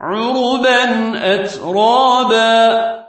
عربا أترابا